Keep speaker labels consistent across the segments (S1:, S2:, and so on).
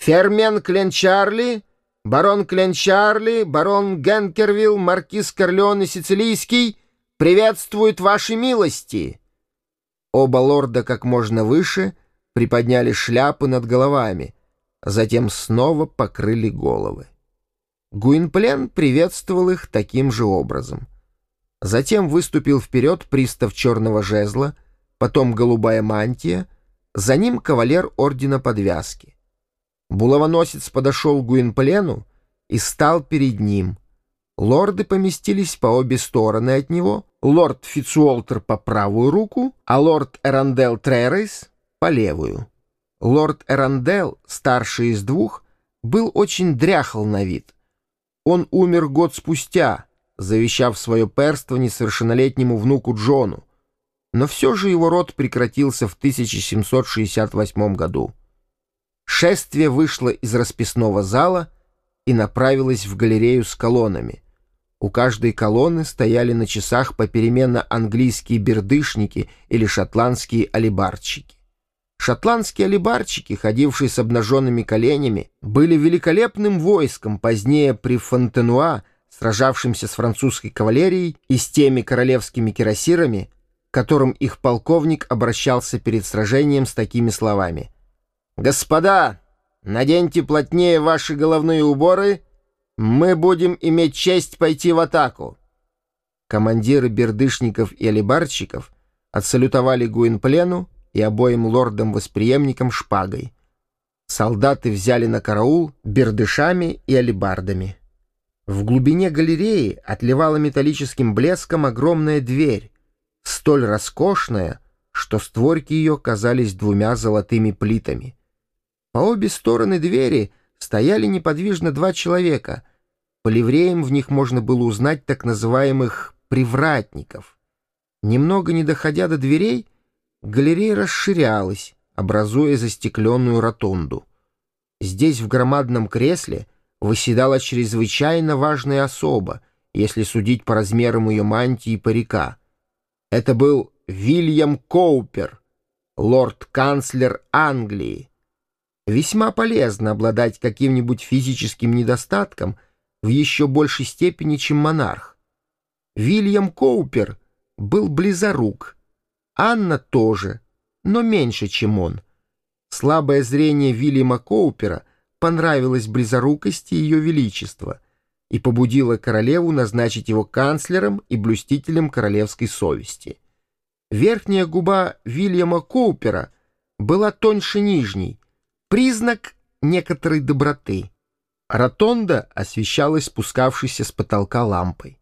S1: Фермен Кленчарли, барон Кленчарли, барон Генкервилл, маркиз Корлеоне Сицилийский приветствуют ваши милости!» Оба лорда как можно выше приподняли шляпы над головами, затем снова покрыли головы. Гуинплен приветствовал их таким же образом. Затем выступил вперед пристав черного жезла, потом голубая мантия, за ним кавалер ордена подвязки. Булавоносец подошел к Гуинплену и стал перед ним. Лорды поместились по обе стороны от него, лорд Фицуолтер по правую руку, а лорд Эрандел Тререйс по левую. Лорд Эрандел, старший из двух, был очень дряхл на вид. Он умер год спустя, завещав свое перство несовершеннолетнему внуку Джону, но все же его род прекратился в 1768 году. Шествие вышло из расписного зала и направилось в галерею с колоннами. У каждой колонны стояли на часах попеременно английские бердышники или шотландские алибарчики. Шотландские алибарчики, ходившие с обнаженными коленями, были великолепным войском позднее при Фонтенуа, сражавшимся с французской кавалерией и с теми королевскими кирасирами, к которым их полковник обращался перед сражением с такими словами — «Господа, наденьте плотнее ваши головные уборы, мы будем иметь честь пойти в атаку». Командиры бердышников и алибарщиков отсалютовали Гуинплену и обоим лордам-восприемникам шпагой. Солдаты взяли на караул бердышами и алибардами. В глубине галереи отливала металлическим блеском огромная дверь, столь роскошная, что створки ее казались двумя золотыми плитами — по обе стороны двери стояли неподвижно два человека. По ливреям в них можно было узнать так называемых «привратников». Немного не доходя до дверей, галерея расширялась, образуя застекленную ротонду. Здесь в громадном кресле выседала чрезвычайно важная особа, если судить по размерам ее мантии и парика. Это был Вильям Коупер, лорд-канцлер Англии, Весьма полезно обладать каким-нибудь физическим недостатком в еще большей степени, чем монарх. Вильям Коупер был близорук, Анна тоже, но меньше, чем он. Слабое зрение Вильяма Коупера понравилось близорукости Ее Величества и побудило королеву назначить его канцлером и блюстителем королевской совести. Верхняя губа Вильяма Коупера была тоньше нижней, Признак некоторой доброты. Ротонда освещалась спускавшейся с потолка лампой.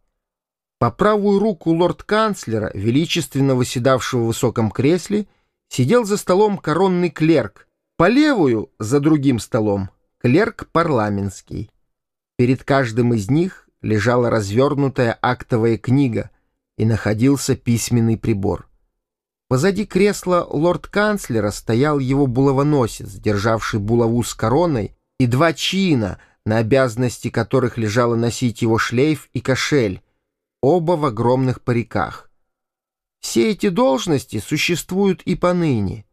S1: По правую руку лорд-канцлера, величественно восседавшего в высоком кресле, сидел за столом коронный клерк, по левую, за другим столом, клерк парламентский. Перед каждым из них лежала развернутая актовая книга и находился письменный прибор. Позади кресла лорд-канцлера стоял его булавоносец, державший булаву с короной, и два чина, на обязанности которых лежало носить его шлейф и кошель, оба в огромных париках. Все эти должности существуют и поныне.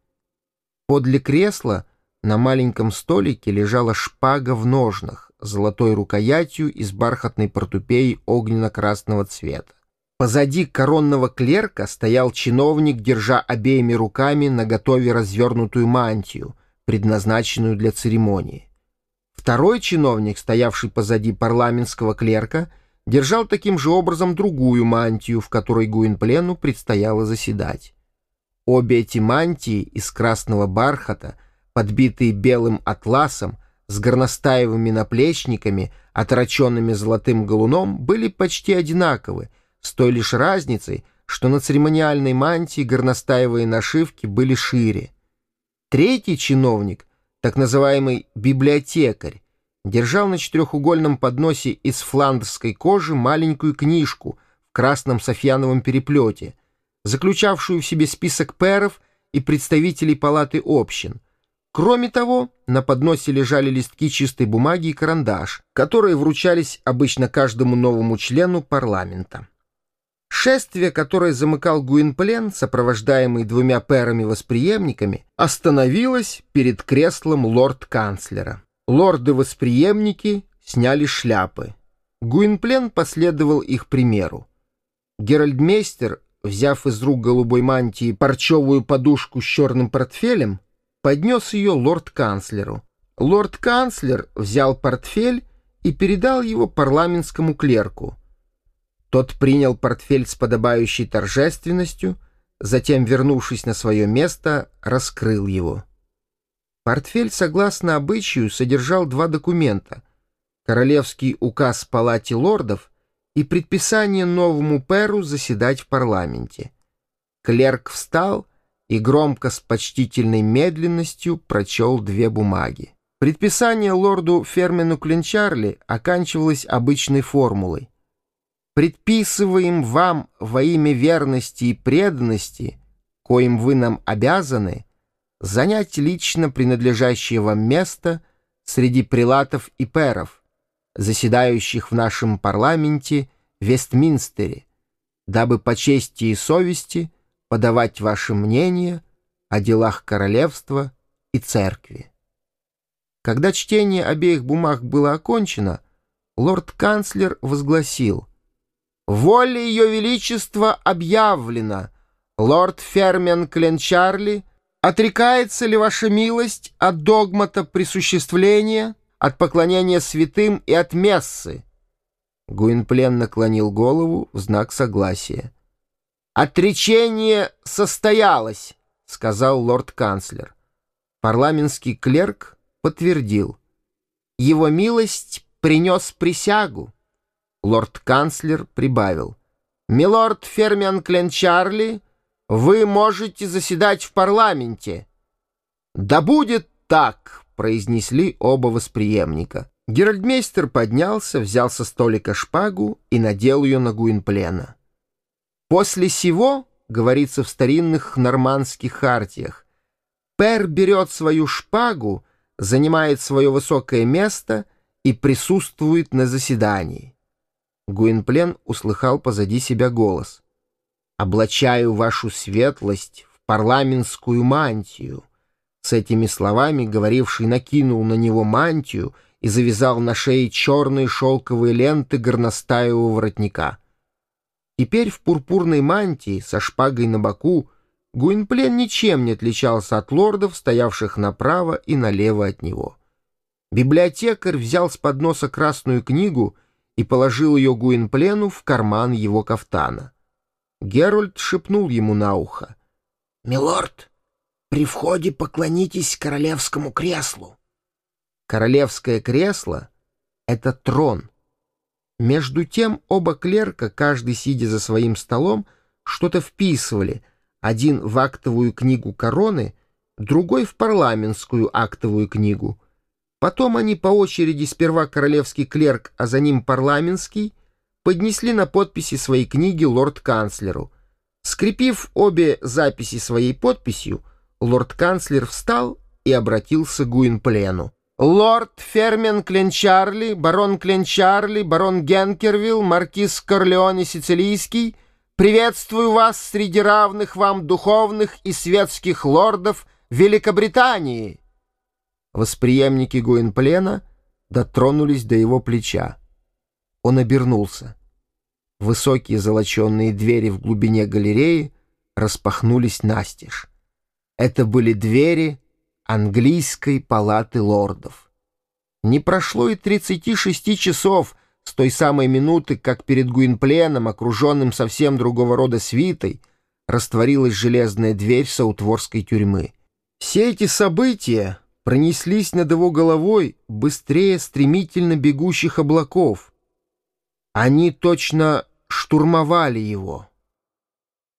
S1: Подле кресла на маленьком столике лежала шпага в ножнах, золотой рукоятью из бархатной портупеи огненно-красного цвета. Позади коронного клерка стоял чиновник, держа обеими руками наготове развернутую мантию, предназначенную для церемонии. Второй чиновник, стоявший позади парламентского клерка, держал таким же образом другую мантию, в которой Гуинплену предстояло заседать. Обе эти мантии из красного бархата, подбитые белым атласом, с горностаевыми наплечниками, отороченными золотым галуном, были почти одинаковы — с той лишь разницей, что на церемониальной мантии горностаевые нашивки были шире. Третий чиновник, так называемый библиотекарь, держал на четырехугольном подносе из фландерской кожи маленькую книжку в красном софьяновом переплете, заключавшую в себе список пэров и представителей палаты общин. Кроме того, на подносе лежали листки чистой бумаги и карандаш, которые вручались обычно каждому новому члену парламента. Шествие, которое замыкал Гуинплен, сопровождаемый двумя пэрами-восприемниками, остановилось перед креслом лорд-канцлера. Лорды-восприемники сняли шляпы. Гуинплен последовал их примеру. Геральдмейстер, взяв из рук голубой мантии парчевую подушку с черным портфелем, поднес ее лорд-канцлеру. Лорд-канцлер взял портфель и передал его парламентскому клерку. Тот принял портфель с подобающей торжественностью, затем, вернувшись на свое место, раскрыл его. Портфель, согласно обычаю, содержал два документа — королевский указ палате лордов и предписание новому перу заседать в парламенте. Клерк встал и громко с почтительной медленностью прочел две бумаги. Предписание лорду Фермену Клинчарли оканчивалось обычной формулой. «Предписываем вам во имя верности и преданности, коим вы нам обязаны, занять лично принадлежащее вам место среди прилатов и перов, заседающих в нашем парламенте Вестминстере, дабы по чести и совести подавать ваше мнение о делах королевства и церкви. Когда чтение обеих бумаг было окончено, лорд-канцлер возгласил «Воля Ее Величества объявлена! Лорд Фермен Кленчарли — Отрекается ли ваша милость от догмата присуществления, от поклонения святым и от мессы?» Гуинплен наклонил голову в знак согласия. «Отречение состоялось», — сказал лорд-канцлер. Парламентский клерк подтвердил. «Его милость принес присягу». Лорд-канцлер прибавил. «Милорд Фермиан Кленчарли вы можете заседать в парламенте». «Да будет так», — произнесли оба восприемника. Геральдмейстер поднялся, взял со столика шпагу и надел ее на Гуинплена. «После сего, — говорится в старинных нормандских хартиях, — Пер берет свою шпагу, занимает свое высокое место и присутствует на заседании». Гуинплен услыхал позади себя голос — облачаю вашу светлость в парламентскую мантию». С этими словами говоривший накинул на него мантию и завязал на шее черные шелковые ленты горностаевого воротника. Теперь в пурпурной мантии со шпагой на боку Гуинплен ничем не отличался от лордов, стоявших направо и налево от него. Библиотекарь взял с подноса красную книгу и положил ее Гуинплену в карман его кафтана. Геральт шепнул ему на ухо.
S2: «Милорд, при входе поклонитесь королевскому креслу».
S1: Королевское кресло — это трон. Между тем оба клерка, каждый сидя за своим столом, что-то вписывали, один в актовую книгу короны, другой в парламентскую актовую книгу. Потом они по очереди сперва королевский клерк, а за ним парламентский — поднесли на подписи своей книги лорд-канцлеру. Скрепив обе записи своей подписью, лорд-канцлер встал и обратился к Гуинплену. «Лорд Фермен Кленчарли, барон Кленчарли, барон Генкервилл, маркиз Корлеоне Сицилийский, приветствую вас среди равных вам духовных и светских лордов Великобритании!» Восприемники Гуинплена дотронулись до его плеча. Он обернулся. Высокие золоченные двери в глубине галереи распахнулись настежь. Это были двери английской палаты лордов. Не прошло и 36 часов с той самой минуты, как перед Гуинпленом, окруженным совсем другого рода свитой, растворилась железная дверь саутворской тюрьмы. Все эти события пронеслись над его головой быстрее стремительно бегущих облаков — они точно штурмовали его.